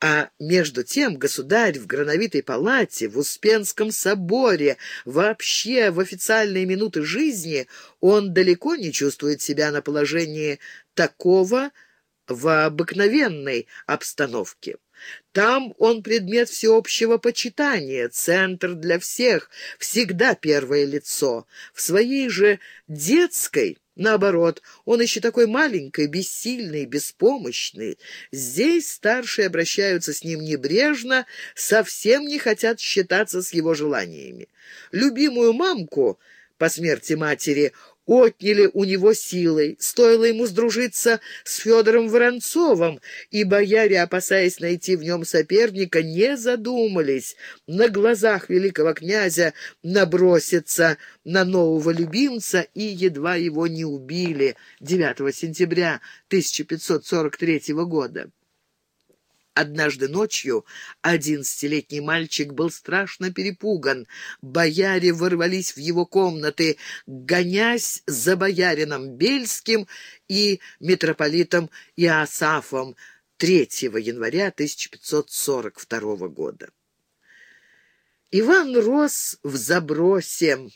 А между тем государь в Грановитой палате, в Успенском соборе, вообще в официальные минуты жизни, он далеко не чувствует себя на положении такого в обыкновенной обстановке. Там он предмет всеобщего почитания, центр для всех, всегда первое лицо. В своей же детской Наоборот, он еще такой маленький, бессильный, беспомощный. Здесь старшие обращаются с ним небрежно, совсем не хотят считаться с его желаниями. Любимую мамку по смерти матери отняли у него силой. Стоило ему сдружиться с Федором Воронцовым, и бояре, опасаясь найти в нем соперника, не задумались на глазах великого князя наброситься на нового любимца и едва его не убили 9 сентября 1543 года. Однажды ночью одиннадцатилетний мальчик был страшно перепуган. Бояре ворвались в его комнаты, гонясь за боярином Бельским и митрополитом Иосафом 3 января 1542 года. Иван рос в забросе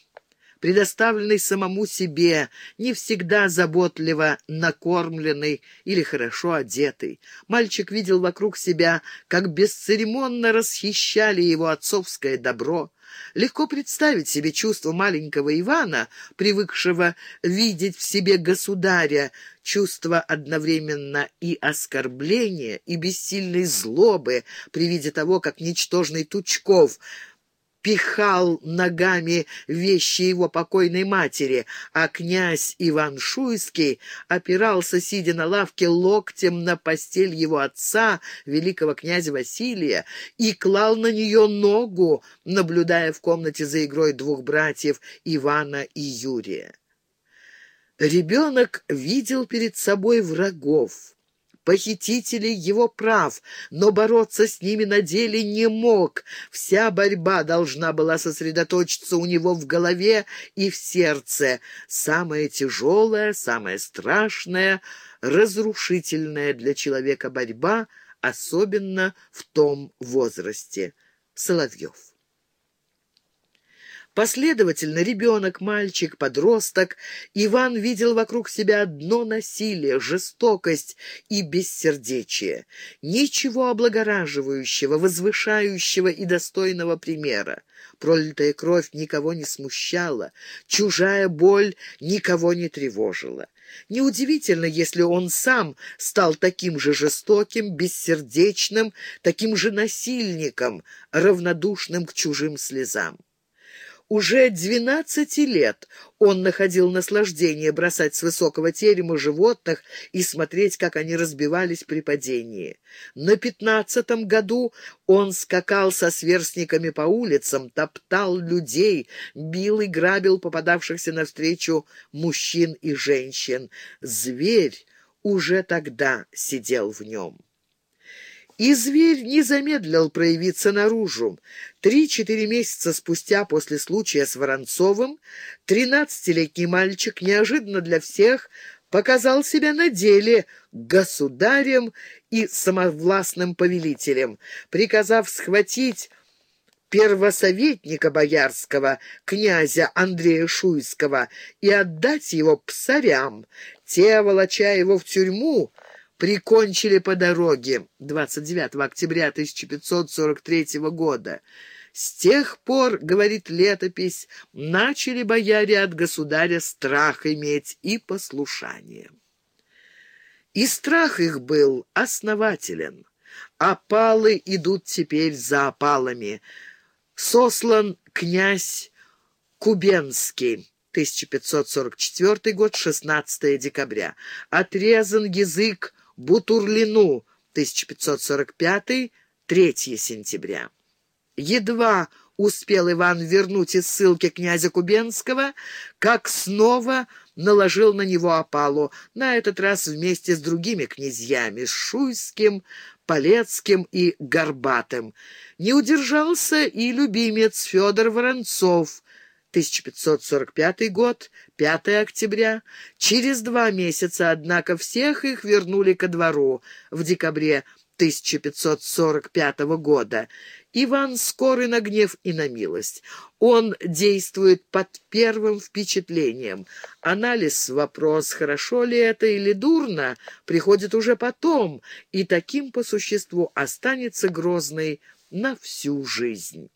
предоставленный самому себе, не всегда заботливо накормленный или хорошо одетый. Мальчик видел вокруг себя, как бесцеремонно расхищали его отцовское добро. Легко представить себе чувство маленького Ивана, привыкшего видеть в себе государя, чувство одновременно и оскорбления, и бессильной злобы при виде того, как ничтожный Тучков — пихал ногами вещи его покойной матери, а князь Иван Шуйский опирался, сидя на лавке, локтем на постель его отца, великого князя Василия, и клал на нее ногу, наблюдая в комнате за игрой двух братьев Ивана и Юрия. Ребенок видел перед собой врагов похитителей его прав, но бороться с ними на деле не мог. Вся борьба должна была сосредоточиться у него в голове и в сердце. Самая тяжелая, самая страшная, разрушительная для человека борьба, особенно в том возрасте. Соловьев. Последовательно ребенок, мальчик, подросток, Иван видел вокруг себя одно насилие, жестокость и бессердечие. Ничего облагораживающего, возвышающего и достойного примера. Пролитая кровь никого не смущала, чужая боль никого не тревожила. Неудивительно, если он сам стал таким же жестоким, бессердечным, таким же насильником, равнодушным к чужим слезам. Уже двенадцати лет он находил наслаждение бросать с высокого терема животных и смотреть, как они разбивались при падении. На пятнадцатом году он скакал со сверстниками по улицам, топтал людей, бил и грабил попадавшихся навстречу мужчин и женщин. Зверь уже тогда сидел в нем. И зверь не замедлил проявиться наружу. Три-четыре месяца спустя после случая с Воронцовым тринадцатилетний мальчик неожиданно для всех показал себя на деле государем и самовластным повелителем, приказав схватить первосоветника боярского, князя Андрея Шуйского, и отдать его псарям. Те, волоча его в тюрьму, прикончили по дороге 29 октября 1543 года. С тех пор, говорит летопись, начали бояре от государя страх иметь и послушание. И страх их был основателен. Опалы идут теперь за опалами. Сослан князь Кубенский. 1544 год, 16 декабря. Отрезан язык Бутурлину, 1545, 3 сентября. Едва успел Иван вернуть из ссылки князя Кубенского, как снова наложил на него опалу, на этот раз вместе с другими князьями, с Шуйским, Полецким и Горбатым. Не удержался и любимец Федор Воронцов, 1545 год, 5 октября. Через два месяца, однако, всех их вернули ко двору. В декабре 1545 года. Иван скорый на гнев и на милость. Он действует под первым впечатлением. Анализ вопрос, хорошо ли это или дурно, приходит уже потом, и таким по существу останется Грозный на всю жизнь.